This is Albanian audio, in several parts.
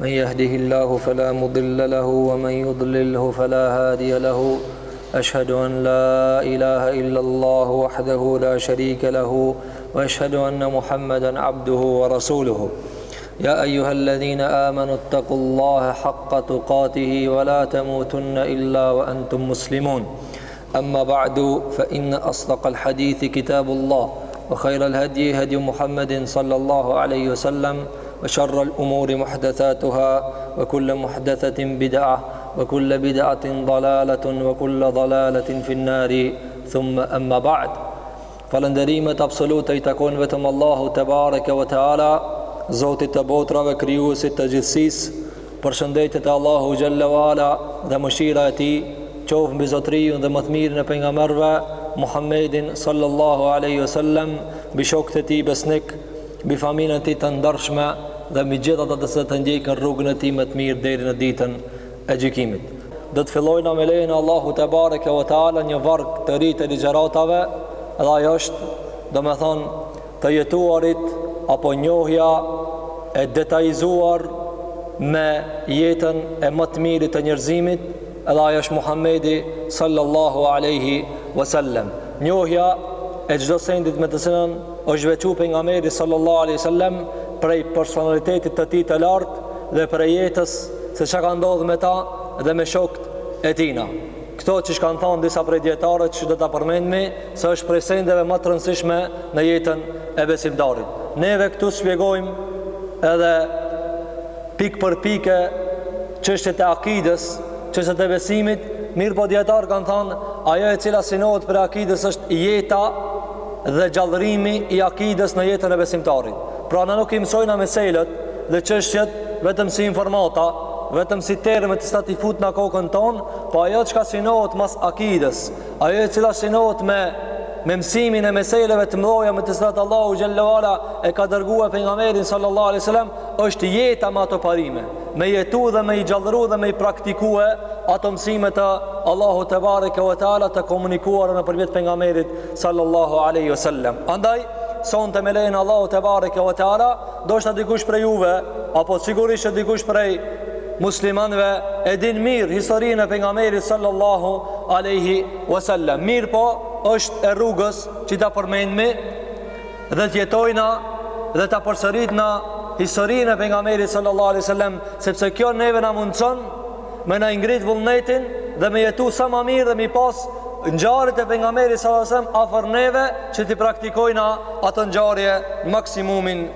من يهده الله فلا مضل له ومن يضلله فلا هادي له أشهد أن لا إله إلا الله وحده لا شريك له وأشهد أن محمدا عبده ورسوله يا أيها الذين آمنوا اتقوا الله حق تقاته ولا تموتن إلا وأنتم مسلمون أما بعد فإن أصدق الحديث كتاب الله وخير الهدي هدي محمد صلى الله عليه وسلم وشر الأمور محدثاتها وكل محدثة بدعة وكل بدعة ضلالة وكل ضلالة في النار ثم أما بعد Falënderimet absolute i takojnë vetëm Allahut te bareke ve teala, Zotit të botrave, krijuesit të gjithësisë. Përshëndetjet e Allahut xhalla ve ala dhe mëshira e tij qoftë mbi zotëriun dhe më të mirin e pejgamberëve Muhammedin sallallahu alaihi ve sellem, mbi shokët e tij besnik, mbi familjen e tij të ndershme dhe mbi gjithë ata të cilët e ndjekin rrugën e tij më të mirë deri në ditën e gjykimit. Do të fillojna me lejen e Allahut te bareke ve teala një varg të ri të ligjëratave edhe ai është, domethënë, të jetuarit apo njohja e detajizuar me jetën e ma të mirit të njerëzimit edhe ai është Muhamedi sallallahu alejhi ve sellem. Njohja e çdo sendit me të cilën Është veçuar pejgamberi sallallahu alaihi wasallam prej personalitetit të tij të lartë dhe prej jetës se çka ka ndodh me ta dhe me shokët e tina. Këto siç kanë thanë disa prej dijetarëve që do ta përmendmi se është prej sendeve ma të rëndësishme në jetën e besimtarit. Neve këtu shpjegojmë edhe pikë për pikë çështjet e akidës, çështjet e besimit, mirëpo dijetarët kanë thanë ajo e cila synohet prej akidës është jeta dhe gjallërimi i akides në jetën e besimtarit. Pra na nuk i mësojna meselet dhe çështjet vetëm si informata, vetëm si terme të cilat i futna n'kokën tonë, po ajo çka synohet mas akides, ajo e cila synohet me me mësimin e meseleve të mdhaja me të cilat Allahu xhallahu ala e ka dërgue pejgamberin sallallahu alaihi wasallam, është jeta me ato parime, me jetu dhe me i gjallëru dhe me i praktikue ato mësime të Allahut te bareke ve teala të komunikuara nëpërmjet pejgamberit sallallahu alaihi wasallam andaj sonte me lejen e Allahut te bareke ve teala ndoshta dikush prej juve apo sigurisht se dikush prej muslimanëve e din mirë historinë e pejgamberit sallallahu alaihi wasallam mirëpo është e rrugës që ta përmendmi dhe të jetojna dhe ta përsëritna historinë e pejgamberit sallallahu alaihi wasallam sepse kjo neve na mundëson me na e ngrit vullnetin dhe me jetu sa ma mirë dhe me i pas ngjarjet e pejgamberit sallallahu alaihi wasallam afër neve që t'i praktikojna ato ngjarje maksimumin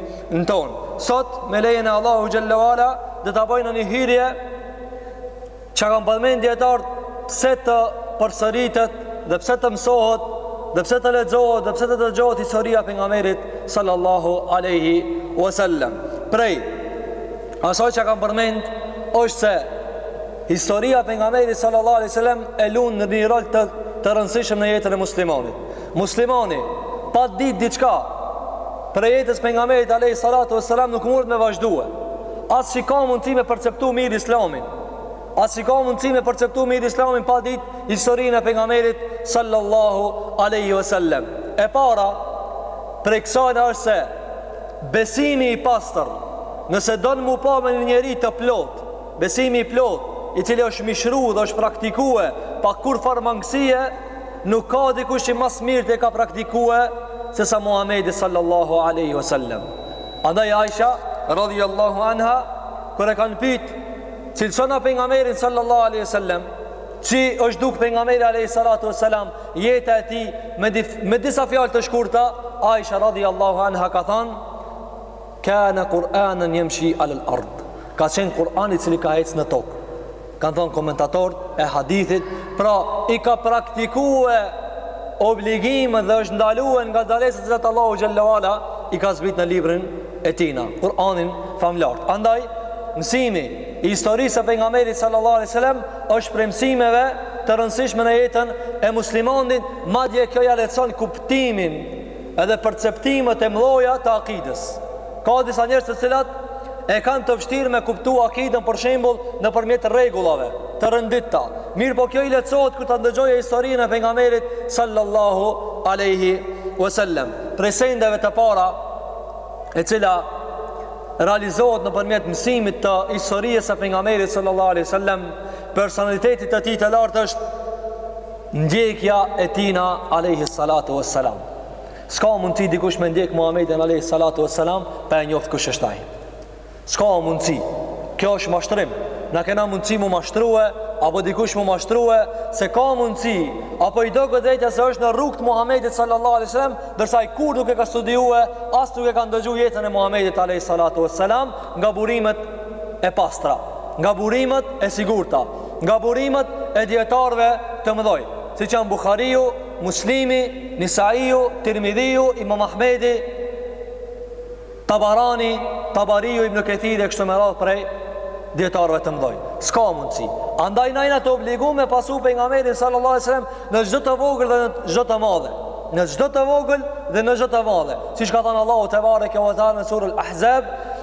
tonë. Sot me lejen e Allahut xhallahu ala do ta bajna një hyrje Çka kanë përmend dijetarët pse të përsëritet dhe pse të mësohet dhe pse të lexohet dhe pse të dëgjohet historia e pejgamberit sallallahu alaihi wasallam. Prej asaj çka kanë përmend është se historia e pejgamberit sallallahu alaihi wasallam e lun një rol të të rëndësishëm në jetën e muslimanit. Muslimani pa ditë diçka prej jetës pejgamberit alaihi salatu wasallam nuk munet me vazhdue. As që ka mundësi me perceptu mirë islamin. A s'ka mundësi me përceptu mirë islamin pa dit historinë e pejgamberit sallallahu aleyhi ve sellem? E para, prej kësajnë është se besimi i pastër, nëse don m'u pa me një njeri të plot, besimi i plot, i cili është mishru dhe është praktikue pa kurrfarë mangësie, nuk ka dikush që ma s'mirti e ka praktikue se sa Muhammedi sallallahu aleyhi ve sellem. Andaj Aisha radhiyallahu anha kur e kanë pyet cilësona pejgamberin sallallahu alaihi wasallam qysh është duk pejgamberi alaihi salatu wasalam jeta e tij me me disa fjalë të shkurta Aisha radhiyallahu anha ka thanë kana quranan yamshi ala al-ard ka qenë Kur'ani i cili ka hecë në tokë Kanë thonë komentatorët e hadithit, pra i ka praktikue obligimet dhe është ndalue nga ndalesat që Allahu xhelle ve ala, i ka zbit në librin e tina, Kur'anin famlartë. Andaj, mësimi i historisë së pejgamberit sallallahu alejhi ve sellem është prej mësimeve të rëndësishme në jetën e muslimanit, madje kjo ia lehtëson kuptimin Edhe perceptimet e mdhoja të akides. Ka disa njerëz të cilat e kanë të vështirë me kuptu akiden për shembull nëpërmjet rregullave të rënditëta. Mirpo kjo i lehtësohet kur ta ndëgjojë historinë e pejgamberit sallallahu alaihi wasallam. Prej sendeve të para e cila realizohet nëpërmjet mësimit të historisë së pejgamberit sallallahu aleyhi sallam personalitetit të tij të lartë është Ndjekja e tina alejhi salatu ve selam S'ka mundësi dikush me ndjek Muhammedin alejhi salatu ve selam Pa e njoftë kush është ai S'ka mundësi Kjo është mashtrim Na kena mundësi m'u mashtrue Apo dikush m'u mashtrue Se ka mundësi Apo i doket vetja se është në rrugë të Muhammedit sallallahu alejhi ve selam Ndërsa ai kurrë nuk e ka studiue As nuk e ka ndëgju jetën e Muhammedit alejhi salatu ve selam Nga burimet e pastra Nga burimet e sigurta Nga burimet e dijetarve të mëdhoj, siç janë Bukhariu, Muslimi, Nisaiu, Tirmidhiu, Imam Ahmedi, Tabarani, Tabariu, Ibn Kethiri, e kështu me radhë prej dijetarve të mëdhoj. S'ka mundësi. Andaj na jena të obligum me pasu pejgamberin sallallahu alejhi ve sellem në çdo të vogël dhe në çdo të madhe. Në çdo të vogël dhe në çdo të madhe. Siç ka thanë Allahu tebareke ve teala në suren al-Ahzab,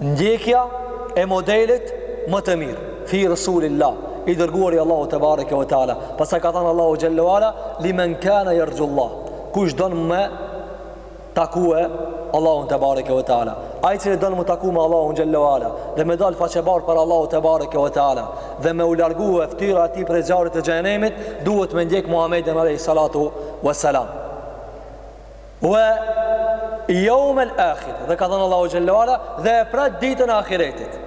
Ndjekja e modelit më të mirë, fi Rasulillah, i dërguari i Allahut tebareke ve teala. Pastaj ka thanë Allahu xhelle ve ala, limen kana yarjullah. Kush don me takue Allahun tebareke ve teala. Ai që don m'u taku me Allahun xhelle ve ala dhe me dal faqebardh para Allahut tebareke ve teala dhe me u largue ftyra e tij prej zjarrit të xhehenemit, duhet me ndjek Muhamedin alayhi salatu wassalam. Wa yawm al-akhir. Dhe ka thënë Allahu xhel-le ue ala dhe e pret ditën e ahiretit.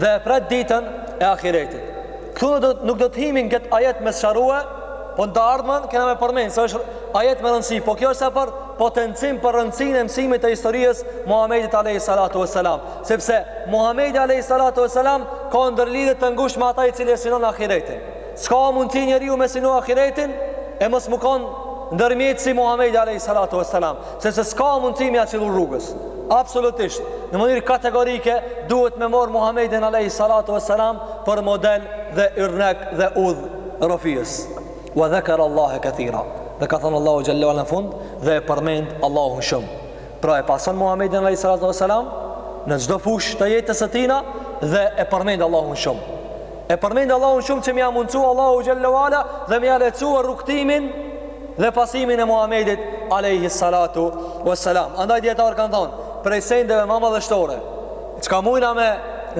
Dhe e pret ditën e ahiretit. Këtu do nuk do të himi këtë ajet me sqarua, po të ardhmen kena me përmend se është ajet me rëndësi. Po kjo është sa për potencim për rëndësinë e mësimit të historisë Muhamedit alayhi salatu vesselam, sepse Muhamedi alayhi salatu vesselam ka ndërlidhje të ngushtë me ata i cili e synon ahiretin. S'ka mundësi njeriu me synu ahiretin e mos me konë ndërmjetësi Muhammedi a.s. Sepse s'ka mundësi me ia qillu rrugës. Absolutisht, në mënyrë kategorike, duhet me marrë Muhammedin a.s. për model dhe yrnek dhe udhërrëfyes. Wa dhakarallaha kethira. Dhe ka thënë Allahu xhel-le ue ala në fund dhe e përmend Allahun shumë. Pra e pason Muhammedin alayhi salatu wasalam në çdo fushë të jetës së tina dhe e përmend Allahun shumë. E përmend Allahun shumë që me ia mundsu Allahu xhel-le ue ala dhe me ia lehtësua rrugtimin dhe pasimin e Muhammedit alayhi salatu wasalam. Andaj dijetarët kanë thonë, prej sendeve ma madhështore, çka mujna me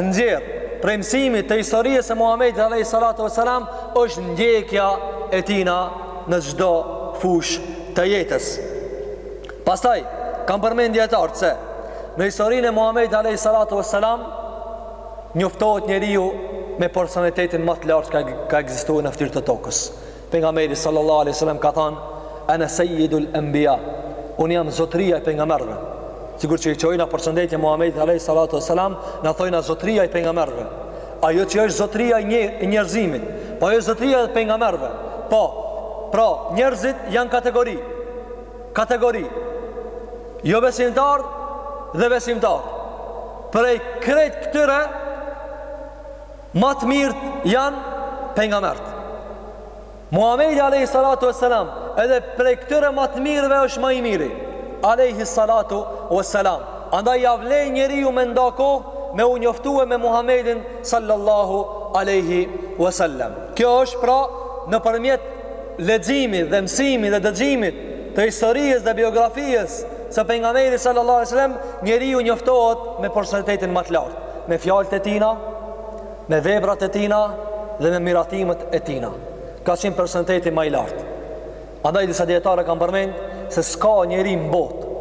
nxjerr prej mësimit të historisë së Muhammedit alayhi salatu wasalam është ndjekja e tina në çdo fushë të jetës. Pastaj, kanë përmend dijetarët se, në historinë e Muhamedit alejhi salatu ves selam, njoftohet njeriu me personalitetin ma të lartë që ka ekzistue në fytyrë të tokës. Pejgamberi sallallahu alejhi wasallam ka thënë: "Ana sayyidul anbiya", unë jam zotëria e pejgamberëve. Sikur që i çojna përshëndetje Muhamedit alejhi salatu ves selam, na thojna zotëria e pejgamberëve. Ai jo që është zotëria e njerëzimit, po ai është zotëria e pejgamberëve. Po, pra, njerëzit janë kategori. kategori jobesimtarë dhe besimtarë prej krejt këtyre ma të mirët janë pejgamberët Muhammedi Alehi Salatu e Selam edhe prej këtyre ma të mirëve është ma i miri Alehi Salatu e Selam andaj ia vlen njeriu me nda kohë me u njoftue me Muhammedin Sallallahu Alehi Vesallam kjo është pra nëpërmjet leximit dhe mësimit dhe dëgjimit të historisë dhe biografisë së pejgamberit sallallahu alai sallam njeriu njoftohet me personalitetin ma të lartë me fjalët e tina me veprat e tina dhe me miratimet e tina ka qenë personaliteti ma i lartë andaj disa dijetarë kanë përmend se s'ka njeri në botë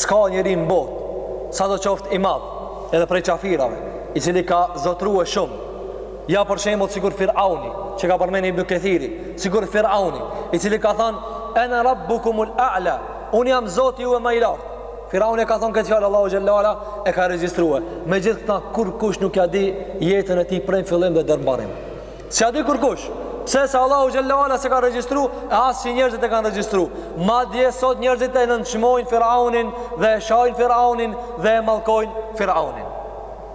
s'ka njeri në botë sado qoftë i madh edhe prej qafirave i cili ka zotërue shumë Ja për shembull sikur Firauni, që ka përmendur Ibn Kathiri, sikur Firauni, i cili ka thënë ana rabbukumul a'la, un jam Zoti juaj më i lartë. Firauni e ka thënë këtë fjalë Allahu xhallahu ala e ka regjistruar. Megjithëkëtë kurkush nuk ja di jetën e tij prej fillim dhe deri mbarim. S'ja di kurkush. Pse se Allahu xhallahu ala s'e ka regjistruar, as që njerëzit e kanë regjistruar. Madje sot njerëzit e nënçmojnë Firaunin dhe e shajnë Firaunin dhe e mallkojnë Firaunin.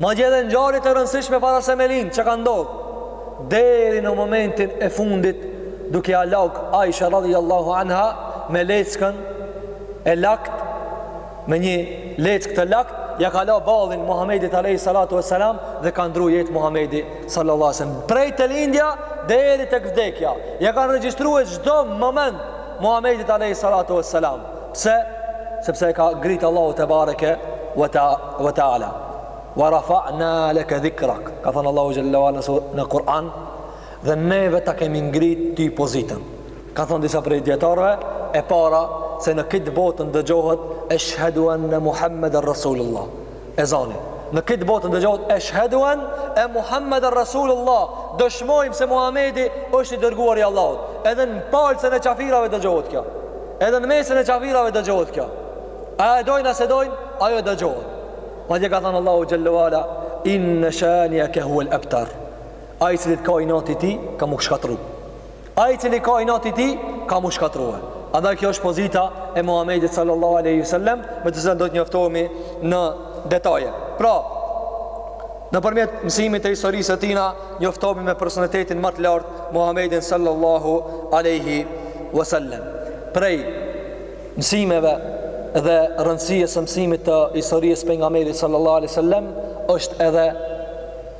Madje edhe ngjarje të rëndësishme para se me lind që ka ndodhur deri në momentin e fundit duke ia lag Aisha radhiyallahu anha me leckën e lakt me një leckë të lakt ja ka la ballin Muhamedit alayhi salatu vesselam dhe ka ndruar jetë Muhamedi sallallahu alaihi wasallam prej te lindja deri tek vdekja ja kanë regjistruar çdo moment Muhamedit alayhi salatu vesselam Pse? Sepse e ka ngrit Allahu tebareke ve taala. Wa rafa'na laka dhikrak. Ka thënë Allahu xhallahu ala në Kur'an dhe neve ta kemi ngrit ty pozitën. Kanë thënë disa prej dijetarëve e para se në këtë botë ndëgjohet eshhedu anna Muhammeden Rasulullah. Ezani. Në këtë botë dëgjohet Eshhedu anna Muhammeden Rasulullah, dëshmojmë se Muhammedi është i dërguar i Allahut. Edhe në palcën e qafirave dëgjohet kjo. Edhe në mesin e qafirave dëgjohet kjo. A e dojnë, a s'e dojnë, ajo dëgjohet. Madje ka thënë Allahu xhallahu ala, inne shanieke huvel ebter. Ai i cili t'ka inati ty, ka m'u shkatrru. Ai i cili t'ka inati ty, ka m'u shkatrrue. Andaj kjo është pozita e Muhamedit sallallahu alaihi wasallam, me të cilën do të njoftohemi në detaje. Pra, nëpërmjet mësimit të historisë së tij na njoftohemi me personalitetin më të lartë Muhamedin sallallahu alaihi wasallam. Prej mësimeve dhe rëndësisë së mësimit të historisë pejgamberit sallallahu alaihi wasallam është edhe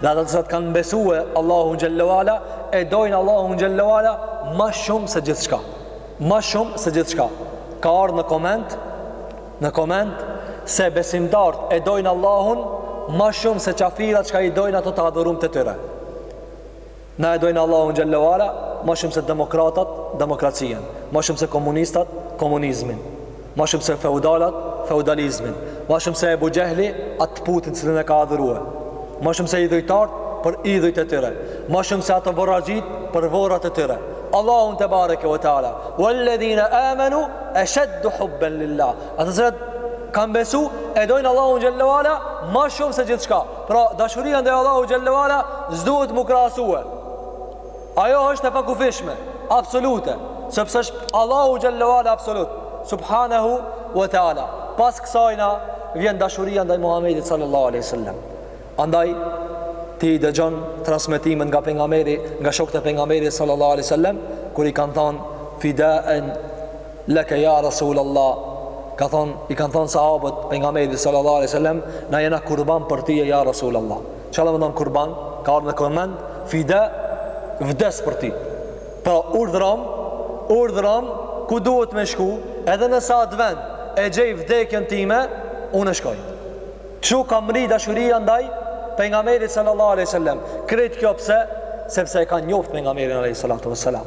Dhe ata të cilët kanë besue Allahun xhallahu ala e dojnë Allahun xhallahu ala më shumë se gjithçka. Më shumë se gjithçka. Ka ardhur në koment në koment se besimtarët e dojnë Allahun më shumë se qafirat çka i dojnë ato të adhurumt e tyre. Na e dojmë Allahun xhalla u ala ma shumë se demokratat demokracinë, ma shumë se komunistat komunizmin, ma shumë se feudalat feudalizmin, ma shumë se Ebu Xhehli atë putin të cilin e ka adhurue, ma shumë se idhujtart për idhujt e tyre, ma shumë se ato vorraxhitë për vorrat e tyre. Allahu tebareke ve teala, "Walladhina amanu ashaddu hubban lillah." Ata që kanë besu e dojnë Allahun xhalla u ala ma shumë se gjithçka. Pra, dashuria ndaj Allahu xhelle ve ala s'duhet mu krahasue. Ajo është e pakufishme, absolute, sepse është Allahu xhelle ve ala absolut, subhanahu wa taala. Pas kësajna vjen dashuria ndaj Muhamedit sallallahu alaihi wasallam. Andaj ti dëgjon transmetimin nga pejgamberi, nga shokët e pejgamberit sallallahu alaihi wasallam, kur i kanë thënë fida'an leke ja Rasul Allah ka thon i kan thon sahabët pejgamberit sallallahu alaihi wasallam na jena kurban për ti ja Rasul Allah çfarë do të thon kurban ka ardhur në koment fide vdes për ti pra urdhërom urdhërom ku duhet me shku edhe nëse n'atë vend e gjej vdekjen time unë shkoj kshtu ka mrri dashuria ndaj pejgamberit sallallahu alaihi wasallam kret kjo pse sepse e kan njoft pejgamberin alaihi salatu wasalam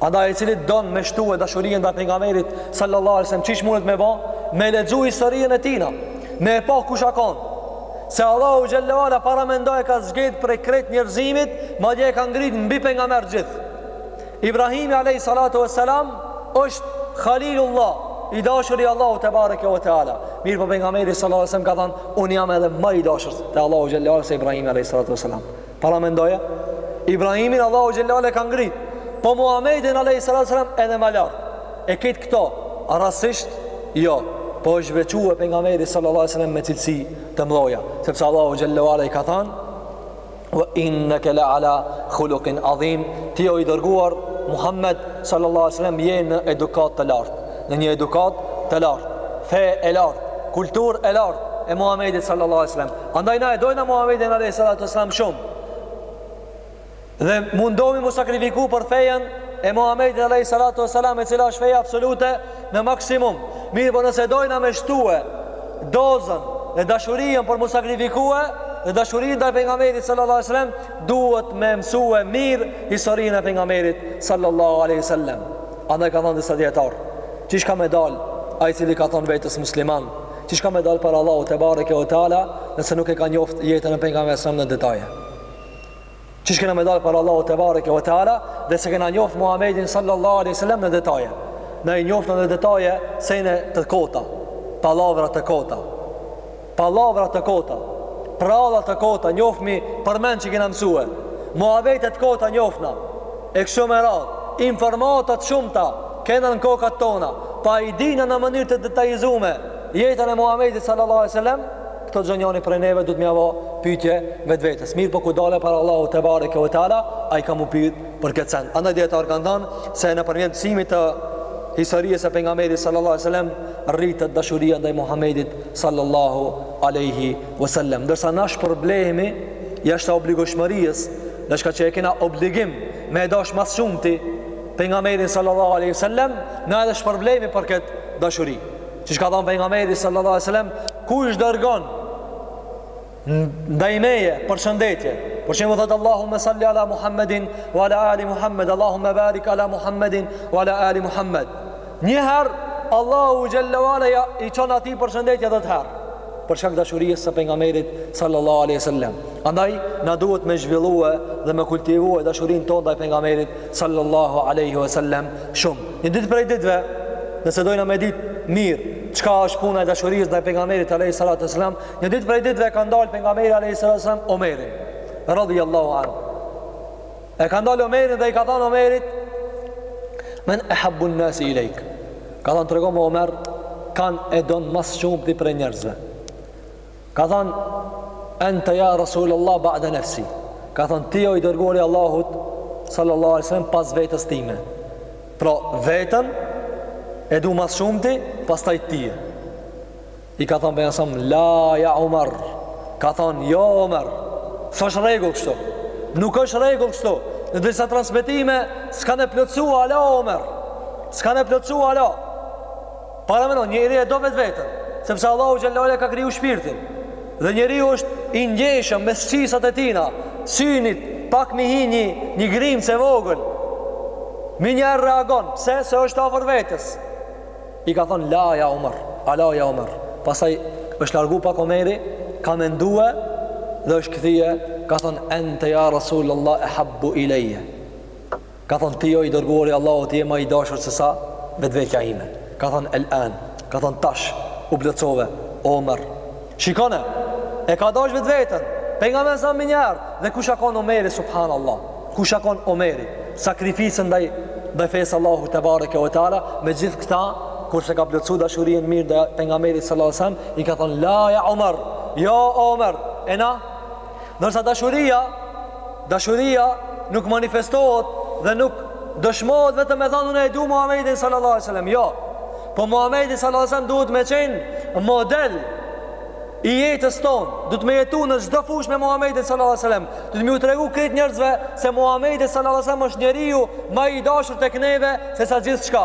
Andaj i cili don me shtue dashurinë ndaj pejgamberit sallallahu alaihi wasallam, çish mundet me ba? Me lexu historinë e tina, me e pa kush ka kon. Se Allahu xhelle ve ala paramendo e ka zgjedh prej krejt njerëzimit, madje e ka ngrit mbi pejgamber gjithë. Ibrahimi alayhi salatu wassalam është Khalilullah, i dashuri i Allahut tebareke ve teala. Mirëpo pejgamberi sallallahu alaihi wasallam ka thënë, un jam edhe ma i dashur te Allahu xhelle ve ala se Ibrahimi alayhi salatu wassalam. Paramendoje, Ibrahimin Allahu xhelle ve ala e ka ngrit, po Muhammedin alejhi salatu ves selam edhe ma lartë. E kret këto, rastësisht, jo, po është veçue pejgamberi Sallallahu Salam me cilësi të mdhoja, sepse Allahu xhelle ve ala i ka thanë, ve inneke le ala khulukin adhim, ti o i dërguar Muhammed Sallallahu Salam je në edukat të lartë, në një edukat të lartë, fe e lartë, kulturë e lartë, e Muhammedit Sallallahu Salam, Andaj na e dojna Muhamedin alejhi salatu ves selam shum dhe mundohemi mu sakrifiku për fejen e Muhamedit alejhi salatu ves selam e cila është feja absolute në maksimum. Mirëpo nëse dojna me shtue dozën dhe dashurinë për mu sakrifikue dhe dashurinë ndaj pejgamberit sallallahu alejhi wasallam duhet me mësue mirë historinë e pejgamberit sallallahu alejhi wasallam. Andaj kan thon disa dijetarë, çish ka me dal ai i cili i ka thënë vetes musliman Çish ka me dalë para Allahut tebareke ve teala nëse nuk e ka njoft jetën e pejgamberit alejhi selam në detaje Çish kena me dalë para Allahut tebareke ve teala dhe s'e kena njoft Muhammedin sallallahu alejhi ve selem në detaje Na i njoftna në detaje sene të kota Pallavra të kota Pallavra të kota Pralla të kota njoftmi përmend që kena mësue muhabete të kota njoftna E kështu me radhë, informata të shumta kena në kokat tona, po i dina në mënyrë të detajizume jetën e Muhamedit sallallahu alaihi wasallam, këto çdo njëri prej neve duhet me ia ba pyetje vetvetes. Mirëpo kur dalë para Allahut tebareke ve teala, ai ka me u pyet për këtë send. Andaj dijetarët kanë thënë se nëpërmjet mësimit të historisë së pejgamberit sallallahu alaihi wasallam rritet dashuria ndaj Muhamedit sallallahu alaihi wasallam. Ndërsa na shpërblehemi jashtë obligueshmërisë Diçka që e kena obligim me e dash ma s'shumti pejgamberin sallallahu aleyhi sallem, na edhe shpërblehemi për këtë dashuri. Qe çka thonë pejgamberi sallallahu aleyhi sallem, kush dërgon ndaj meje përshëndetje, për shembull thotë Allahumme salli ala Muhammedin, wa ala ali Muhammed, Allahumme barik ala Muhammedin, wa ala ali Muhammed. Një herë, Allahu xhele ve ala, i çon atij përshëndetje dhjetë herë. për shkak dashurisë së pejgamberit sallallahu alaihi wasallam. Andaj na duhet me zhvillue dhe me kultivue dashurinë tonë ndaj pejgamberit sallallahu alaihi wasallam shumë. Një ditë prej ditëve, nëse dojna me ditë mirë çka është puna e dashurisë ndaj pejgamberit alaihi salatu wasallam, një ditë prej ditëve ka ndalë pejgamberi alaihi salatu wasallam Omerin radhiyallahu anhu. E ka ndalë Omerin dhe i ka thënë Omerit, men ehabbun nasi ilejke. Ka thënë, trego më Omer, kan e don ma s'shumti prej njerëzve. Ka thënë, ente ja Rasul Allah ba'de nefsi. Ka thënë, ti o i dërguari Allahut, sallallahu alai sallam, pas vetes time. Pra, veten e du ma s'shumti, pastaj tye. I ka thonë pejgamberi a.s., la ja Omer, ka thonë jo Omer, s'është rregull kështu, nuk është rregull kështu, në disa transmetime, s'ke e plotësu hala Omer, s'ke e plotësu hala, paramendo, njeri e do vetveten, sepse Allahu xhele ka kriju shpirtin, dhe njeri është i ndjeshëm me shqisat e tijna, synit, pak m'i hi një, një grimcë e vogël, menjëherë reagon, pse, se është afër vetes, I ka thonë la ja Omer, hala ja Omer. Pastaj është largu pak Omeri, ka mendue dhe është kthye, ka thonë ente ja Rasul Allah ehabbu ileje. Ka thonë ti o i dërguari Allahut ti je ma i dashur se sa vetvetja ime. Ka thonë el en, ka thonë tash u plotësove, Omer, Shikone, e ka dash vetveten, pejgamberi a.s. menjëherë, dhe kush ka qenë Omeri subhanallahu. Kush ka qenë Omeri? Sakrificën ndaj ndaj fesë Allahut tebareke ve teala, me gjithë këta kur s'e ka plotësu dashurinë mirë ndaj pejgamberit sallallahu alajhi wasallam, i ka thënë la ja Omer, jo Omer, e na Ndërsa dashuria, dashuria nuk manifestohet dhe nuk dëshmohet vetëm me thanë unë e du Muhammedin sallallahu alaihi wasallam. Jo. Po Muhammedi sallallahu alaihi wasallam duhet me qenë model i jetës tonë. Duhet me jetu në çdo fushë me Muhammedin sallallahu alaihi wasallam. Duhet me ju tregu krejt njerëzve se Muhammedi sallallahu alaihi wasallam është njeriu ma i dashur tek neve se sa gjithçka.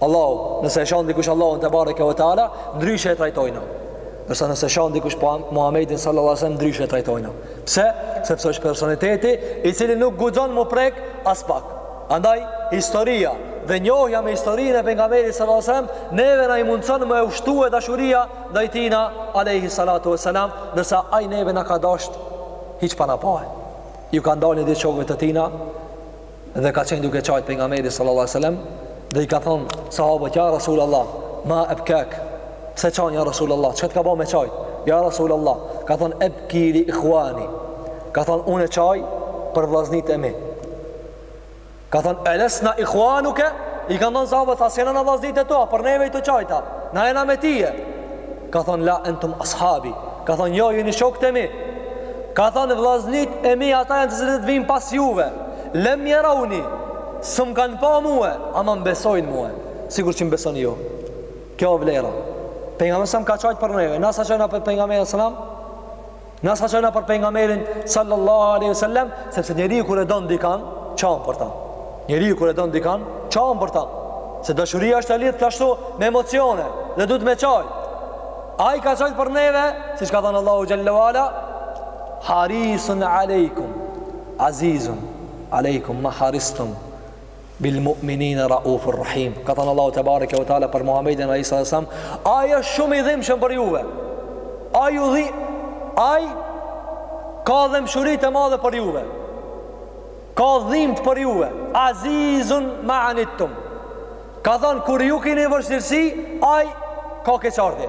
Allahu, nëse e shan dikush Allahun tebareke ve teala, ndryshe e trajtojna. Ndërsa nëse shan dikush Muhammedin sallallahu alaihi wasallam ndryshe e trajtojna. Pse? Sepse është personaliteti i cili nuk guxon m'u prek as pak. Andaj historia dhe njohja me historinë e pejgamberit sallallahu alaihi wasallam neve na i mundson me u shtue dashuria ndaj tina alaihi salatu wasalam, ndërsa ai neve na ka dashtë hiç pa na pa. Ju ka dalë një ditë shokëve të tina dhe ka qenë duke qajt pejgamberi sallallahu sallam dhe i ka thonë sahabët ja Rasul Allah ma ebkak pse qan ja Rasul Allah çka të ka ba me qajt ja Rasul Allah ka thonë ebki li ihvani ka thonë unë e qaj për vllaznit e mi ka thonë elesna ihvanuke i kanë thonë sahabët a s'jena na vllaznit e tua për neve je tu qajt a na jena me tye Ka thonë, la entum ashabi. Ka thonë, jo, jeni shokët e mi. Ka thonë, vllaznit e mi, ata janë të cilët vijnë pas juve. Lem jerauni, s'më kanë pa mue, ama më besojnë mue, sikur që më besoni ju. Kjo vlera. Pejgamberi sallallahu alaihi wasallam ka qajtë për neve. Na sa qajna për pejgamberin sallallahu alaihi wasallam, Na sa qajna për pengamerin sallallahu aleyhi sallem, sepse njeriu kur e don dikan, qan për ta. Njeriu kur e don dikan, qan për ta. Se dashuria është e lidht gjithashtu me emocione dhe duhet me qajtë. Ai ka qajtë për neve, siç ka thënë Allahu xhelle ve ala, harisun alejkum, azizun alejkum, ma haristum, bil mu'minin raufur rahim ka thanë Allahu tebareke ve teala për muhamedin alayhi salam ai është shumë i dhimbshëm për juve ai u dhi ai ka dhembshuri të madhe për juve ka dhimt për juve azizun ma anittum ka thanë kur ju keni vështirësi ai ka keqardhje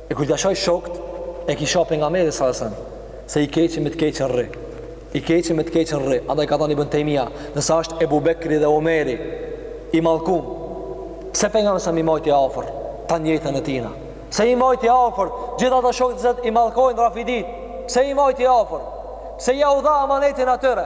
E kur t'ia shajsh shokt e ki sha pejgamberin sallallahu alaihi wasallam se i keqi me të keqin rri. I keqi me të keqin rri. Andaj ka thënë Ibn Taymija, nëse është Ebu Bekri dhe Omeri i mallkun, pse pejgamberi sallallahu alaihi wasallam i majti afër tanë jetën e tina. Pse i majti afër gjithë ata shokët që i mallkojnë Rafidit. Pse i majti afër? Pse ja u dha amanetin atyre?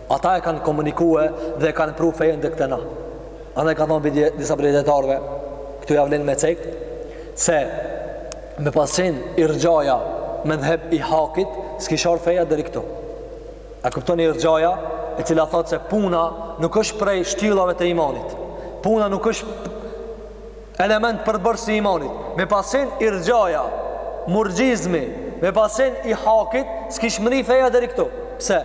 Ata e kanë komunikue dhe e kanë pru fejën deri te na. Andaj kanë thonë bile disa prej dijetarëve, këtu ja vlenë me cekë, se me pas qenë irxhaja medhheb i hakit, s'kish ardh feja deri këtu. A kuptoni irxhaja, e cila thotë se puna nuk është prej shtyllave të imanit. Puna nuk është Element përbërës i imanit, me pas qenë irxhaja, murxhizmi, me pas qenë i hakit, s'kish mrri feja deri këtu. Pse?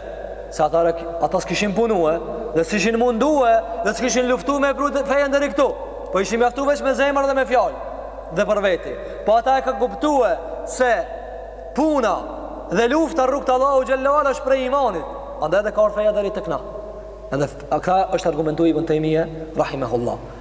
Se ata, ata s'kishin punue, dhe s'ishin mundue, dhe s'kishin luftu me pru fejën deri këtu. Po ishin mjaftu veç me zemër dhe me fjalë, dhe për veti. Po ata e kanë kuptue se puna dhe lufta n'rrugë të Allahut xhelle ve ala është prej imanit. Andaj dhe ka ardh feja deri tek na. Edhe këta është argumentu Ibn Tejmije, rahimehullah.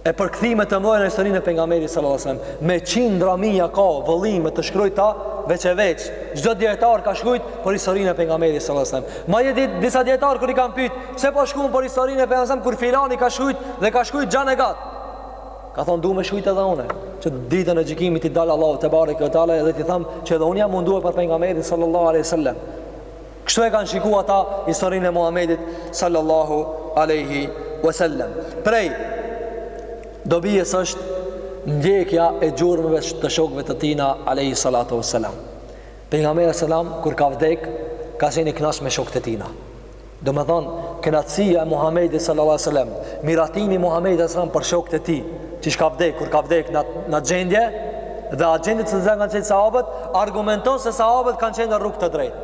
e përkthime të mëdhaja në historinë e pejgamberit sallallahu alajhi wasallam me qindra mija ka vëllime të shkruajta veç e veç çdo dietar ka shkruajt për historinë e pejgamberit sallallahu alajhi wasallam madje disa dietar kur i kanë pyet pse po shkruan për historinë e pejgamberit kur filani ka shkruajt dhe ka shkruajt gjan e gjat ka thon du me shkruajt edhe unë që ditën e gjykimit t'i dal Allahut te bareke ve teala edhe t'i tham që edhe unë jam munduar për pejgamberin sallallahu alajhi wasallam Kështu e kanë shikuar ata historinë e Muhamedit sallallahu alaihi wasallam. Prej dobies është ndjekja e gjurmëve të shokëve të tina Alejhi Salatu Veselam Pejgamberi alejhi selam, kur ka vdek, ka qenë i knaq me shokët e tina Domethonë, kënaqësia e Muhammedit sallallahu alaihi wasallam Miratimi i Muhammedit alejhi selam për shokët e tij Qysh ka vdek, kur ka vdek n'at gjendje Dhe at gjendje të cilën kanë qenë sahabët Argumenton se sahabët kanë qenë në rrugë të drejt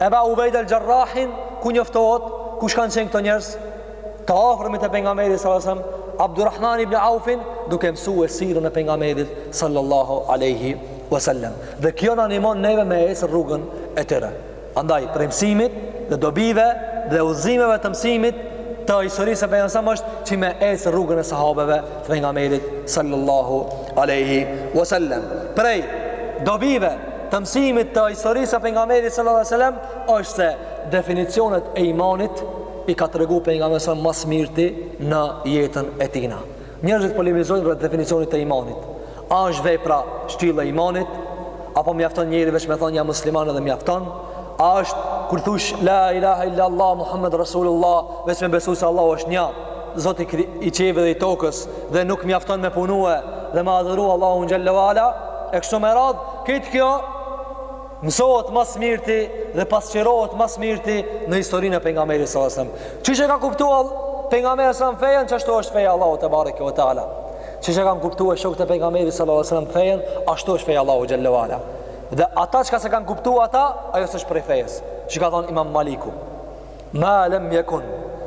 Eba Ubejde El Xharrahin ku njoftohet kush kanë qenë këto njerëz të afërmit e pejgamberit sallallahu alajhi wasallam Abdurrahman ibn Aufin duke mësuar sirën e pejgamberit sallallahu alaihi wasallam dhe kjo na ndihmon neve me ecë rrugën e tyre andaj prej mësimit dhe dobive dhe udhëzimeve të mësimit të historisë së pejgamberit sallallahu është që me ecë rrugën e sahabeve të pejgamberit sallallahu alaihi wasallam prej dobive të mësimit të historisë së pejgamberit sallallahu alajhi wasallam është se definicionet e imanit i ka tregu pejgamberi ma s'mirti në jetën e tina. Njerëzit polemizojnë rreth definicionit të imanit. A është vepra shtyllë e imanit apo mjafton njeri veç me thonë jam musliman dhe mjafton? A është kur thush la ilaha illa allah muhammed rasulullah veç me besu se allahu është një? Zoti i qiejve dhe i tokës dhe nuk mjafton me punue dhe me adhuru Allahun xhelle ve ala e kështu me radhë krejt kjo mësohet më së mirti dhe pasqyrohet më së mirti në historinë e pejgamberit sallallahu alajhi wasallam qysh e ka kuptuar pejgamberi sa fejen qashtu është feja e Allahut te bareke ve teala qysh e kanë kuptuar shokët e pejgamberit sallallahu alajhi wasallam fejen ashtu është feja e Allahut xhelle ve ala dhe ata çka s'e kanë kuptuar ata ajo s'është prej fejes siç ka thon imam maliku Ma lem jekun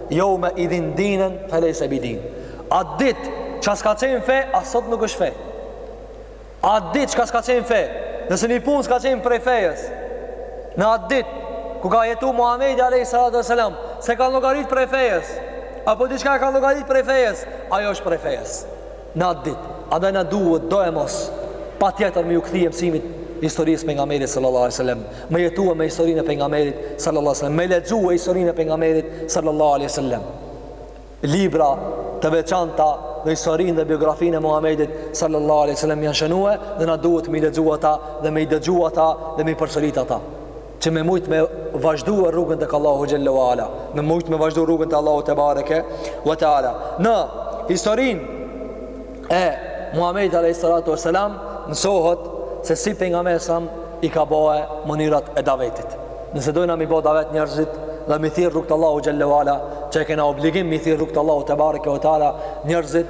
Jeume idhin dinen Felejse bi din At dit Çka s'ka qenë fe As sot nuk është fe At dit Çka s'ka qenë fe Nëse një punë s'ka qenë prej fejes Në at dit Kur ka jetu Muhammedi Alejhi Salatu Veselam S'e kanë llogarit prej fejes Apo diçka e kanë llogarit prej fejes Ajo është prej fejes në atë ditë. Andaj na duhet doemos patjetër me ju kthy mësimit historisë së pejgamberit sallallahu alaihi wasallam, me jetue me historinë e pejgamberit sallallahu alaihi wasallam, me e lexue historinë e pejgamberit sallallahu alaihi wasallam. Libra të veçanta në historinë dhe biografinë e Muhamedit sallallahu alaihi wasallam janë shënue dhe na duhet me i lexu ata dhe me i dëgju ata dhe me i përsërit ata. që me mujtë me vazhdue rrugën tek Allahu xhelle wa ala me mujtë me vazhdu rrugën të Allahu të bareke wa të ala në historin e Muhammed a.s. nësohët se si pejgamberi a.s. i ka bo mënyrat e davetit nëse dojna mi bo davet njerëzit dhe mi thirë rrugë t'Allahut xhelle wa ala që e kena obligim mi thirë rrugë t'Allahut tebareke wa teala njerëzit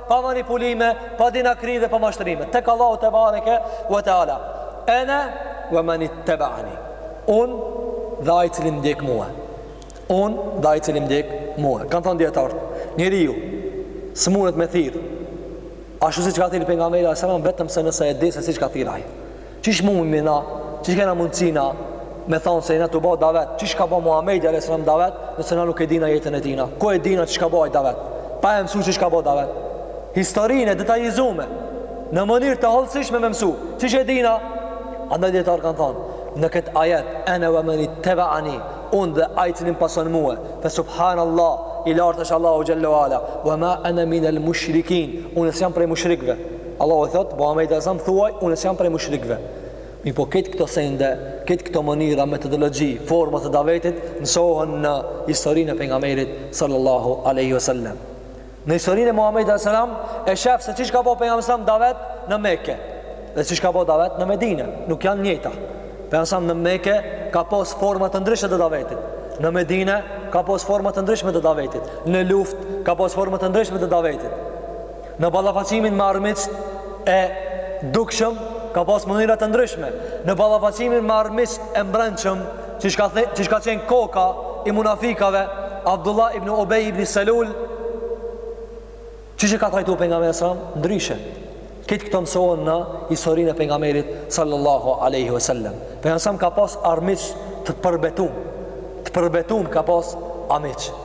pa manipulime, pa dinakri dhe pa mashtrime, tek Allahu tebareke ve teala. Ana wa man ittaba'ani. Unë dhe ai i cili m'ndjek mue. Unë dhe ai i cili m'ndjek mue. Kanë thonë dijetarët, njeriu s'munet me thirr. Ashtu siç ka thirr pejgamberi sallallahu alajhi wasallam vetëm se nëse e di se siç ka thirr ai. Çish mundemi na, çish kena mundësi na me thonë se jena tu bo davet, çish ka bo Muhamedi a.s. davet, nëse na nuk e dina jetën e tina. Ku e dina çish ka bo aj davet? Pa e mësu çish ka bo davet. Historinë e detajizume, në mënyrë të hollësishme me e mësu. Çish e dina? Andaj dijetarët kanë thonë, në këtë ajet, ene ve menittebeani, unë dhe aj i cili m'pason muë, fe subhanallah, i lartë është Allahu xhelle ve ala, ve ma ene minel mushrikin, unë s'jam prej mushrikve, Allahu i thotë Muhamedit a.s. thuaj unë s'jam prej mushrikëve. Mirëpo këtë këto sende, këtë këto mënyra, metodologji, forma të davetit mësohen në historinë e pejgamberit sallallahu alaihi wasallam. Në historinë e Muhamedit a.s. e shef se çish ka bo pejgamberi sallallahu davet në Mekë dhe çish ka bo davet në Medinë, nuk janë njëjta. Pejgamberi në Mekë ka pas forma të ndryshme të davetit. Në Medinë ka pas forma të ndryshme të davetit. Në luftë ka pas forma të ndryshme të davetit. Në ballafaqimin me armiqtë e dukshëm ka pas mënyra të ndryshme. Në ballafaqimin me armiqtë e mbrendshëm, çish ka qenë koka i munafikave, Abdullah ibn Ubej ibn Selul, çish e ka trajtu pejgamberi a.s.? Ndryshe. Këtë këto mësohen në historinë e pejgamberit sallallahu aleyhi ve sellem. Pejgamberi a.s. ka pas armiq të përbetum, të përbetum ka pas armiq.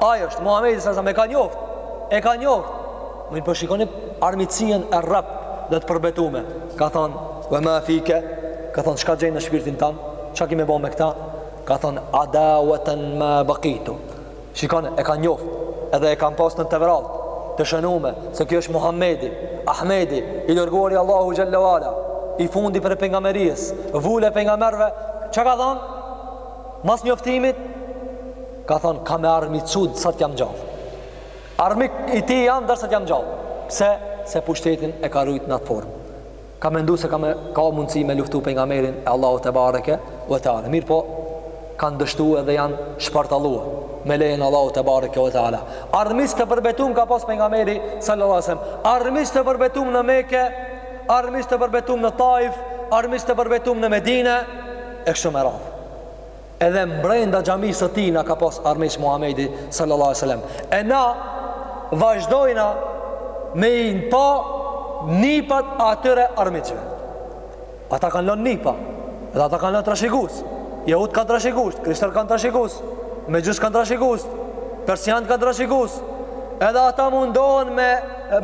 Ai është Muhamedi s.a.v.s. e ka njoft. E ka njoft. Mirëpo shikoni armiqësinë e rreptë dhe të përbetume. Ka thon, "Wa ma fika?" Ka thon, "Çka gjen në shpirtin tand? Çka ki me bo me këta?" Ka thon, "Adawatan ma baqitu." Shikoni, e ka njoft. Edhe e kanë pas në Tevrat të shënume se kjo është Muhamedi, Ahmedi, i dërguari i Allahut xhelle ve ala, i fundi prej pejgamberisë, vula e pejgamberve, çka ka thon? Mas njoftimit Ka thonë, kam me armiqsu deri sa të jam gjallë. Armik i tij jam, derisa të jam gjallë. Pse? Se pushtetin e ka rujtë në atë formë. Ka mendu se ka, me, ka mundësi me luftu pejgamberin e Allahut tebareke ve teala. Mirëpo, kanë dështu edhe janë shpartallu me lejen e Allahut tebareke ve teala. Armiq të përbetum ka pas pejgamberi, sallallasem. Armiq të përbetum në Meke, armiq të përbetum në Taif, armiq të përbetum në Medine, e kështu me radhë. Edhe mbrenda xhamisë së tij na ka pas armiq Muhamedi sallallahu alaihi wasallam. E na vazhdojmë me i pa nipat e atyre armiqve. Ata kanë lënë nipa, edhe ata kanë lënë trashëgus. Jehudt kanë trashëgus, krishterët kanë trashëgus, mexhust kanë trashëgus, persiant kanë trashëgus. Edhe ata mundohen me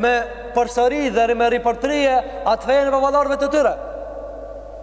me përsërit dhe me ripërtri atë fenë e baballarëve të tyre.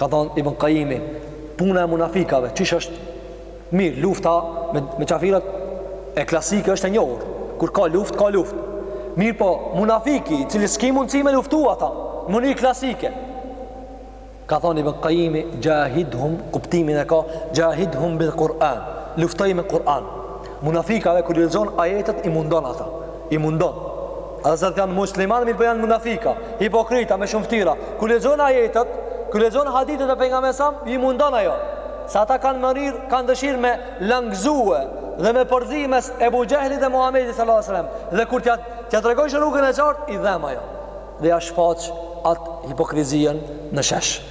Ka thënë Ibn Qayimi, puna e munafikave, çish është mirë, lufta me, me qafirat ajo klasike është e njohur. Kur ka luftë, ka luftë. Mirëpo, munafiki, i cili s'ki mundësi me luftu ata, mënyrë klasike. Ka thënë Ibn Qayimi, xhahidhum, kuptimin e ka, xhahidhum bil Kur'an, luftoji me Kur'an. Munafikave kur lexon ajetet i mundon ata. I mundon. Ata s't janë muslimanë, mirëpo janë munafika, hipokrita me shumë ftyra. Kur lexon ajetet, kur lexon hadithet e pejgamberit sa i mundon ajo. Se ata kanë mërir, kanë dëshirë me lëngëzue dhe me përzi mes Ebu Xhehlit dhe Muhamedit sallallahu alaihi wasallam. Dhe kur t'ja t'ja tregojsh rrugën e qartë, i dhemb ajo. Dhe ja shfaq atë hipokrizien në shesh.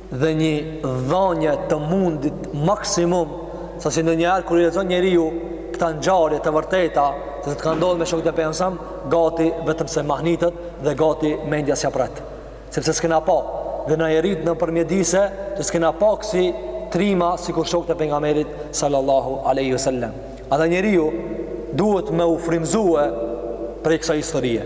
dhe një dhënie të mundit maksimum, saqë ndonjëherë kur i lexon njeriu këto ngjarje të vërteta, se si kanë ndodh me shokët e pejgamberit, gati vetëm se mahnitet dhe gati mendja s'arrin. Sepse s'kena pa, dhe na u rrit nëpër mjedise, që s'kena pa kësi trima sikur shokët e pejgamberit sallallahu aleyhi sallam. Edhe njeriu duhet me u frimzue prej kësaj historie.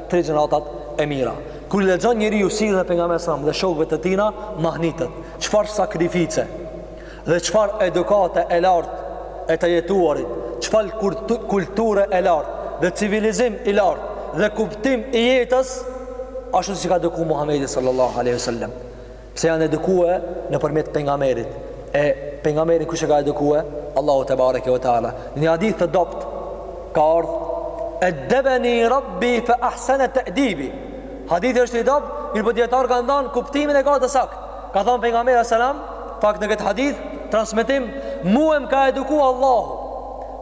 tre gjeneratat e mira. Kur lexon njeriu sirën e pejgamberit sallallahu dhe shokëve të tina, mahnitet. Çfarë sakrifice dhe çfarë edukate e lartë e të jetuarit, çfarë kulture e lartë dhe civilizim i lartë dhe kuptim i jetës, ashtu si i ka eduku Muhamedi sallallahu alaihi wasallam. Pse janë edukue nëpërmjet pejgamberit. E pejgamberin kush e ka edukue? Allahu tebareke ve teala. Në një hadith të dobët ka ardh Eddebeni Rabbi fa ahsana ta'dibi. Hadithi është i dobët, mirëpo dijetarët kanë thënë kuptimin e ka të saktë. Ka thënë pejgamberi selam, fakt në këtë hadith transmetim, mu më ka eduku Allahu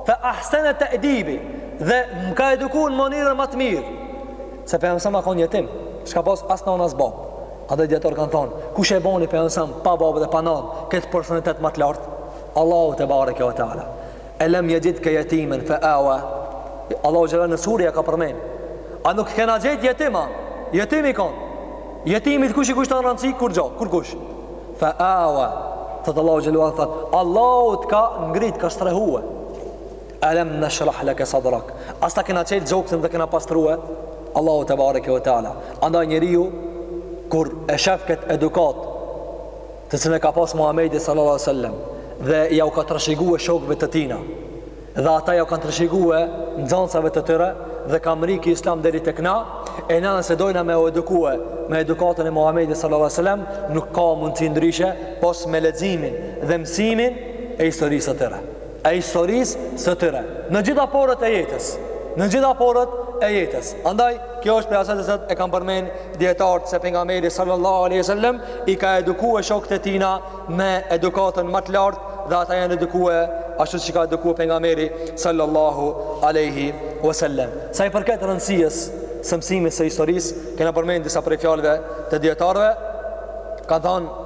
fa ahsana ta'dibi dhe më ka eduku në mënyrën ma të mirë. Se pejgamberi selam ka qenë jetim, s'ka pas as nanë as babë. Andaj dijetarët kanë thonë, kush e boni përnjëmend pa babë dhe pa nanë, këtë personalitet më të lartë? Allahu tebareke ve teala. Elem jexhidke jetimen, fe ava. Allahu xhel-le në sure ja ka përmen. A nuk kena gjetë jetim, a? Jetim je kanë. Jetimit kush i kushton rëndësi, kurgjo, kurkush? Fe ava. Thotë Allahu xhel-le, thotë, Allahu të ka ngritë, t'ka strehue. Elem neshrah leke sadrek. A s'ta kena çel gjoksin dhe e kena pastrue? Allahu tebareke ve teala. Andaj njeriu kur e shef kët edukat të cilën e ka pas Muhamedi sallallahu alaihi wasallam dhe ja u ka trashëgue shokëve të tina dhe ata ja u kanë trashëgue nxanësave të tyre dhe ka mri ky islam deri tek na e na nëse dojna me u edukue me edukatën e Muhamedi sallallahu alaihi wasallam nuk ka mundësi ndryshe pos me leximin dhe mësimin e historisë së tyre e historisë së tyre në gjitha poret e jetës në gjitha poret e jetës andaj kjo është prej asaj se e kanë përmen dijetarët se pejgamberi sallallahu aleyhi sallam i ka edukue shokët e tina me edukatën ma të lartë dhe ata janë edukue ashtu siç i ka edukue pejgamberi sallallahu aleyhi sallam sa i përket rëndësijës së mësimit së historisë kena përmen disa prej fjalëve të dijetarëve kanë thonë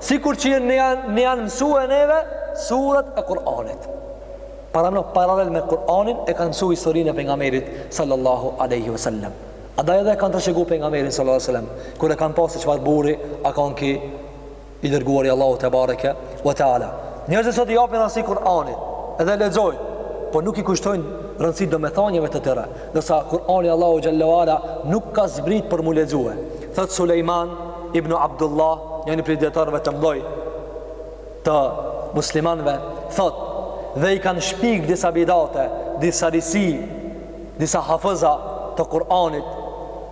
Sikur që na janë, na janë mësue neve surat e Kur'anit. Para paralel me Kur'anin e kanë mësu historinë e pejgamberit sallallahu aleyhi ve sellem. Andaj edhe e kanë trashëgu pejgamberin sallallahu aleyhi ve sellem. Kur e kanë pa se çfarë burri, a kanë ky i dërguar i Allahut tebareke ve teala. Njerëzit sot i japin rëndësi Kur'anit, edhe e lexojnë, po nuk i kushtojnë rëndësi domethanieve të tyre, ndërsa Kur'ani Allahu xhel-le ve ala nuk e ka zbrit për m'u lexue. Thotë Sulejman ibn Abdullah, njani prej dijetarëve të mdhoj të muslimanëve, thotë dhe i kanë shpik disa bidate, disa risi, disa hafëza të Kur'anit.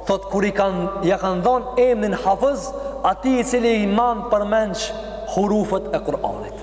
Thotë kur i kanë ja kanë dhonë emnin hafëz atij i cili i man përmendsh hurufet e Kur'anit.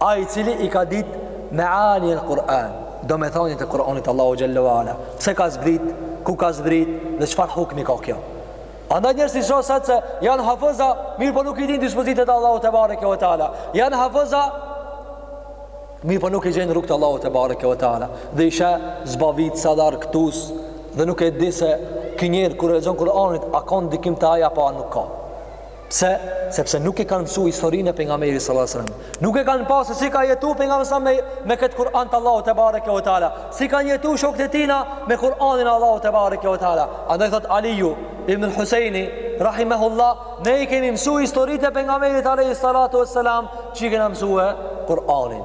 Ai i cili i ka dit meani el Kur'an, domethaniet e Kur'anit Allahu xhel-le ve ala, pse ka zbrit, ku ka zbrit dhe çfarë hukmi ka kjo. Andaj njerëzit i sheh sot se janë hafëza, mirë po nuk i din dispozitat e Allahut tebareke ve teala. Janë hafëza, mirë po nuk i gjen rrugt e Allahut tebareke ve teala. Dhe i sheh zbavit sadar këtus dhe nuk e di se ky njeri kur e lexon Kur'anin a ka ndikim te ai apo nuk ka. Pse? Sepse nuk e kanë mësu historinë e pejgamberit sallallahu alajhi wasallam. Nuk e kanë pa se si ka jetu pejgamberi sa me me këtë Kur'an të Allahut tebareke ve teala. Si kanë jetu shokët e tina me Kur'anin e Allahut tebareke ve teala. Andaj thot Aliu ibn Husaini rahimahullah, ne i kemi mësu historitë e pejgamberit alayhi salatu wassalam, siç e kena mësue Kur'anin.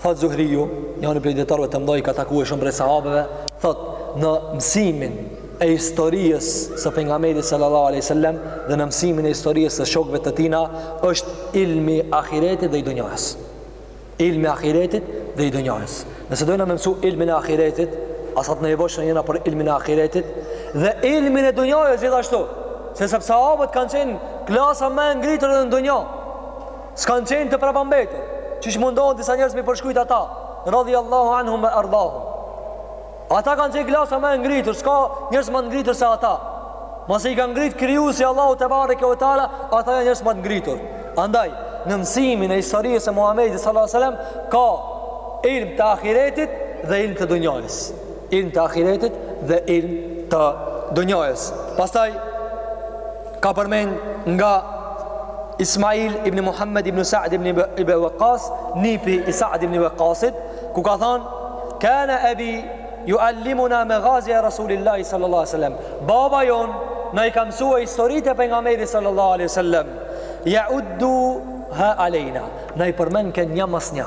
Thot Zuhriu, njëri prej dietarëve të mëdhenj ka takuar shumë prej sahabeve, thot në mësimin e historisë së pejgamberit sallallahu alaihi wasallam dhe në mësimin e historisë së shokëve të tina është ilmi i ahiretit dhe i dunjasë. Ilmi i ahiretit dhe i dunjasë. Nëse dojna me mësu ilmin e ahiretit, sa të nevojshëm jena për ilmin e ahiretit dhe ilmin e dunjasë gjithashtu. Pse, sepse sahabët kanë qenë klasa më e ngritur edhe në dunja. S'kanë qenë të prapambetur, qysh mundohen disa njerëz me i përshkrujt ata, radhiyallahu anhum wa ardahum. Ata kanë qenë klasa më e ngritur, s'ka njerëz më të ngritur se ata. Masi i ka ngrit krijuesi Allahu tebareke ve teala, ata janë njerëz më të ngritur. Andaj, në mësimin e historisë së Muhamedit sallallahu alaihi wasallam ka ilm të ahiretit dhe ilm të dunjasë. Ilm të ahiretit dhe ilm të dunjasë. Pastaj Ka përmend nga Ismail ibn Muhammed ibn Sa'd ibn Ebi Vekas, nipi i Sa'd ibn Vekasit, ku ka thonë, Kane ebi juallimuna megazije Rasulillahi sallallahu alaihi sallam. Baba jonë na i ka msu historitë e pejgamberit sallallahu alaihi sallam. Jeudduha alejna, na i përmendke një mas një.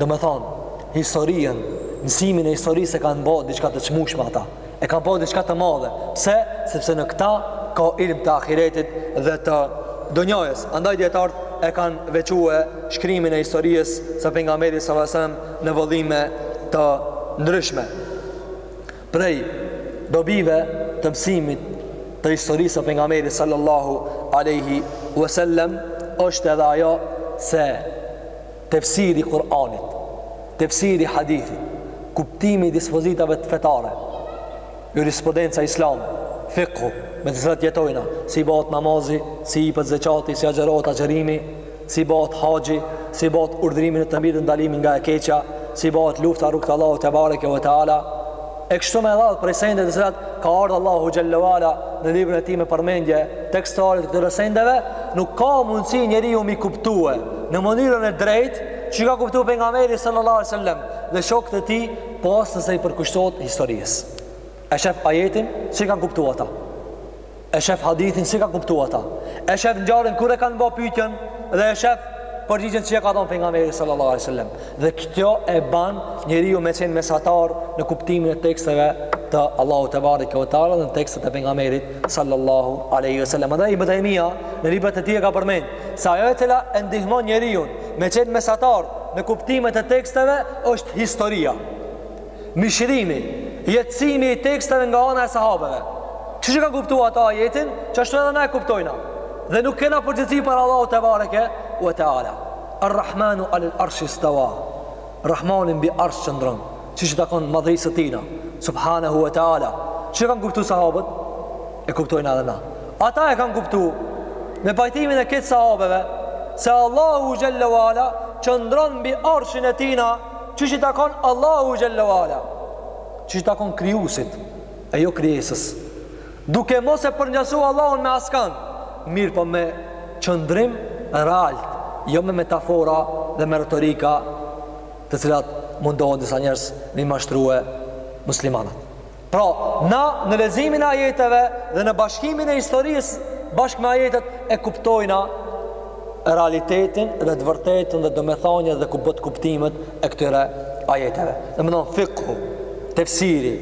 Domethonë, historinë, mësimin e historisë e kanë bo diçka të çmushme ata. E kanë bo diçka të madhe. Pse, sepse në këta ka ilm të ahiretit dhe të dunjasë. Andaj dijetarët e kanë veçue shkrimin e historisë së pejgamberit sallallahu aleyhi vësallem në vëllime të ndryshme. Prej, dobive të mësimit të historisë së pejgamberit sallallahu aleyhi vësallem, është edhe ajo se Tefsiri i Kur'anit, tefsiri i hadithit, kuptimi i dispozitave të fetare, jurisprudenca islame, fikhu, me të cilat jetojna, si bëhet namazi, si jepet zeqati, si agjërohet agjërimi, si bëhet haxhi, si bëhet urdhërimi në të mirë dhe ndalimi nga e keqja, si bëhet lufta n'rrugë të Allahut tebareke ve teala, E kështu me radhë prej sendeve të cilat ka ardhur Allahu xhelle ve ala në librin e tij me përmendje tekstuale të këtyre sendeve, nuk ka mundësi njeriu m'i kuptue në mënyrën e drejtë që i ka kuptu pejgamberi sallallahu alajhi wasallam dhe shokët e tij pos nëse i përkushtohet historisë. E shef ajetin si e kanë kuptu ata. E shef hadithin si e kanë kuptu ata. E shef ngjarjen kur e kanë bë pyetjen dhe e shef përgjigjen që e ka dhënë pejgamberi sallallahu alajhi wasallam. Dhe kjo e ban njeriun me qenë mesatar në kuptimin e teksteve të Allahu tebareke ve teala dhe në tekstet e pejgamberit sallallahu alajhi wasallam. Andaj Ibn Taymija në librat e tij e ka përmend se ajo e cila e ndihmon njeriun me qenë mesatar në kuptimet e teksteve është historia. Mishërimi, jetësimi i teksteve nga ana e sahabeve. Qysh e kanë kuptu ata ajetin, qashtu edhe na e kuptojna. Dhe nuk kena përgjegjësi para Allahut tebareke ue teala. Ar-Rahmanu alal-Arshi istawa. Rahmani mbi Arsh qëndron, qysh i takon madhërisë tina. Subhanahu wa ta'ala. Qysh e kanë kuptu sahabët, e kuptojna edhe na. Ata e kanë kuptu me pajtimin e krejt sahabeve se Allahu xhelle ue ala qëndron mbi arshin e tina Qysh i takon Allahut xhelle ue ala. Qysh i takon Krijusit e jo krijesës. Duke mos e përngjësu Allahun me askan, mirëpo me qëndrim realt, jo me metafora dhe me retorika të cilat mundohen disa njerëz me i mashtrue muslimanat. Pra, na në leximin e ajeteve dhe në bashkimin e historisë bashkë me ajetet e kuptojna realitetin dhe të vërtetën dhe domethënien dhe kuptot kuptimet e këtyre ajeteve. Domethënë fikhu, tefsiri,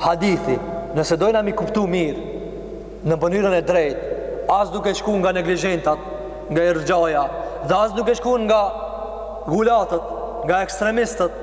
hadithi, nëse dojna mi kuptu mirë në mënyrën e drejtë, as duke shku nga neglizhentat, nga irgjaja, dhe as duke shku nga gulatët, nga ekstremistët,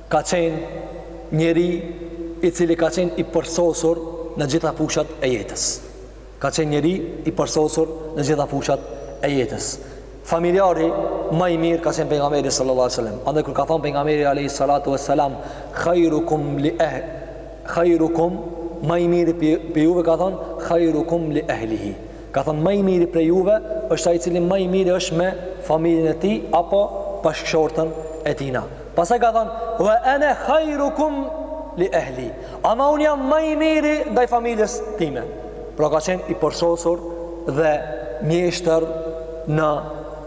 Ka qenë njeri i cili ka qenë i përsosur në gjitha fushat e jetës. Ka qenë njeri i përsosur në gjitha fushat e jetës. Familjari ma i mirë ka qenë pejgamberi sallallahu alaihi wasallam. Andaj kur ka thanë pejgamberi alaihi salatu wassalam, "Khairukum li eh khairukum" ma i miri prej juve ka thonë "Khairukum li ehlihi". Ka thanë ma i miri prej juve është ai i cili ma i miri është me familjen e tij apo bashkëshortën e tina. Pastaj ka thënë wa ana khairukum li ahli. Ama unë jam ma i miri ndaj familjes time. Pra ka qenë i përsosur dhe mjeshtër në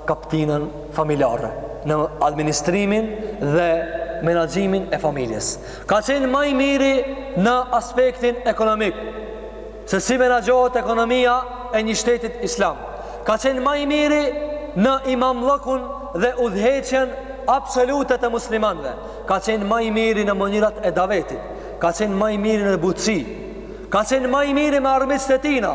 kaptinën familjare, në administrimin dhe menaxhimin e familjes. Ka qenë ma i miri në aspektin ekonomik. Se si menaxhohet ekonomia e një shtetit islam. Ka qenë ma i miri në imamllëkun dhe udhëheqjen absolute të muslimanëve. Ka qenë ma i miri në mënyrat e davetit. Ka qenë ma i miri në butësi. Ka qenë ma i miri me armiqtë e tina.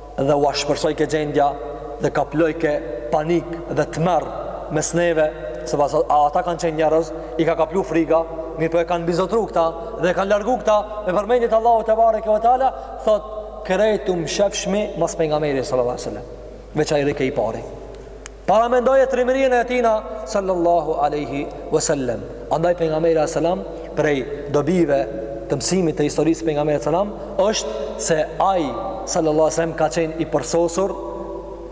dhe u ashpërsojke gjendja dhe kaplojke panik dhe tmerr mes neve, sepse a, ata kanë qenë njerëz, i ka kaplu friga, mirëpo e kanë mbizotru këta dhe e kanë largu këta me përmendje t'Allahut tebareke ue teala, thotë, krejt u mshefshmi mas pejgamberit sallallahu alaihi sallam, veç ai rrike i pari. Paramendoje trimërinë e tina sallallahu alaihi wasallam. Andaj pejgamberi alejhi selam prej dobive të mësimit të historisë së pejgamberit alejhi selam është se ai sallallahu alaihi wasallam ka qenë i përsosur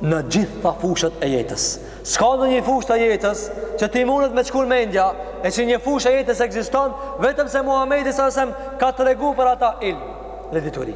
në gjitha fushat e jetës. S'ka ndonjë fushë të jetës që ty mundet me t'shku mendja e që një fushë e jetës ekziston vetëm se Muhammedi sallallahu alaihi wasallam ka tregu për ata ilm dhe dituri.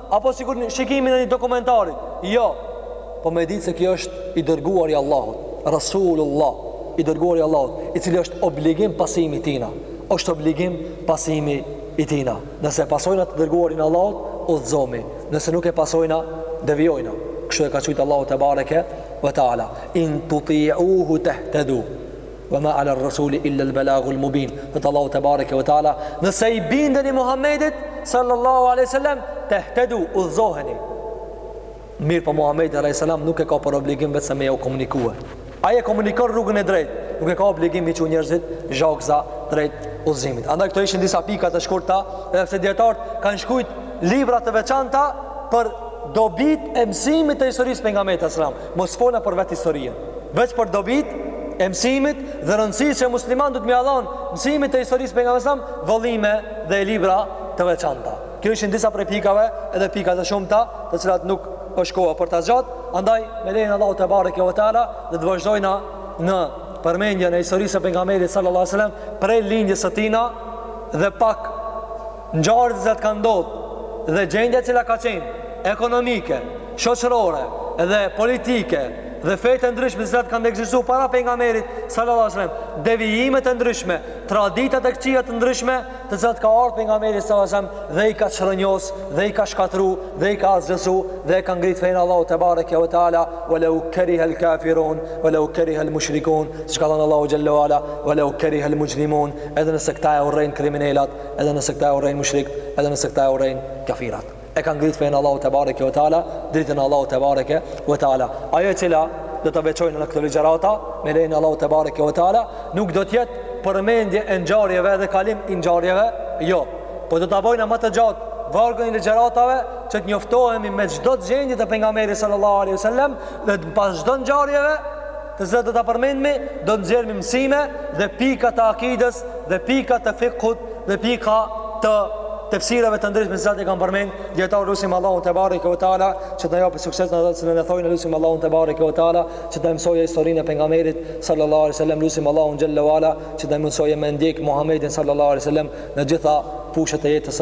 Apo sikur shikimin e një dokumentari. Jo. Po me ditë se kjo është i dërguar i Allahut, Rasulullah, i dërguar i Allahut, i cili është obligim pasimi i tina. Është obligim pasimi i tina. Nëse pasojna të dërguarin e Allahut, udhëzohemi. Nëse nuk e pasojna, devijojna. Kështu e ka qujt Allahu te bareke ve teala, in tuti'uhu tahtadu. Wa ma ala ar-rasuli illa al-balaghu al-mubin. Thot Allahu te bareke ve teala, nëse i bindeni Muhammedit sallallahu alaihi wasallam, tehtadu udhzoheni. Mirëpo Muhammedi alaihi salam nuk e ka për obligim vetëm se me e komuniku. Ai e komunikon rrugën e drejtë, nuk e ka obligim me i çu njerëzit zhagza drejt udhëzimit. Andaj këto ishin disa pika të shkurta, edhe pse dijetarët kanë shkruajt libra të veçanta për dobitë e mësimit të historisë së pejgamberit sallallahu Mos folna për vetë historien, veç për dobitë e mësimit dhe rëndësisë që muslimani duhet me ja dhanë mësimit të historisë së pejgamberit alejhi selam, vëllime edhe libra të veçanta. Kjo ishin disa prej pikave edhe pika të shumta të cilat nuk është koha për t'i zgjatë, andaj me lejen e Allahut te bareke ve teala do të vazhdojna në përmendjen e historisë së pejgamberit sallallahu sallam prej lindjes së tina dhe pak Ngjarjet të cilat kanë ndodhë dhe gjendja e cila ka qenë ekonomike, shoqërore dhe politike dhe fetë e ndryshme të cilat kanë ekzistu para pejgamberit sallallahu alejhi wasallam, devijimet e ndryshme, traditat e këqija të ndryshme të cilat ka ardhë pejgamberi sallallahu alejhi wasallam dhe i ka çrrënjos dhe i ka shkatrru dhe i ka asgjësu dhe e ka ngrit fenë e Allahut te bareke ve teala walau keriha el kafirun walau keriha el mushrikun siç ka thënë Allahu xhalla wala walau keriha el muxhrimun edhe nëse këta e urrejnë kriminelët edhe nëse këta e urrejnë mushrikët, edhe nëse këta e urrejnë kafirat. E ka ngrit fenë Allahu te bareke ve teala, dritën e Allahut te bareke ve teala. Ajo e cila do ta veçojnë në këto ligjërata, me lejen e Allahut te bareke ve teala, nuk do të jetë përmendje e ngjarjeve dhe kalim i ngjarjeve, jo. Po do ta bojna më të gjatë vargun e ligjëratave që të njoftohemi me çdo gjendje të pejgamberit sallallahu alaihi wasallam dhe pas çdo ngjarjeve Të cilat do ta përmendmi, do nxjerrim mësime dhe pika të akides dhe pika të fikhut dhe pika të tefsireve të ndryshme të cilat i kanë përmend dijetarët, lusim Allahun te bareke ve teala që të na japë sukses në ato që na thonë lusim Allahun te bareke ve teala që të na e mësojë historinë e pejgamberit sallallahu alaihi wasallam lusim Allahun xhalla wala që të na mësojë me ndjek Muhamedin sallallahu alaihi wasallam në gjitha fushat e jetës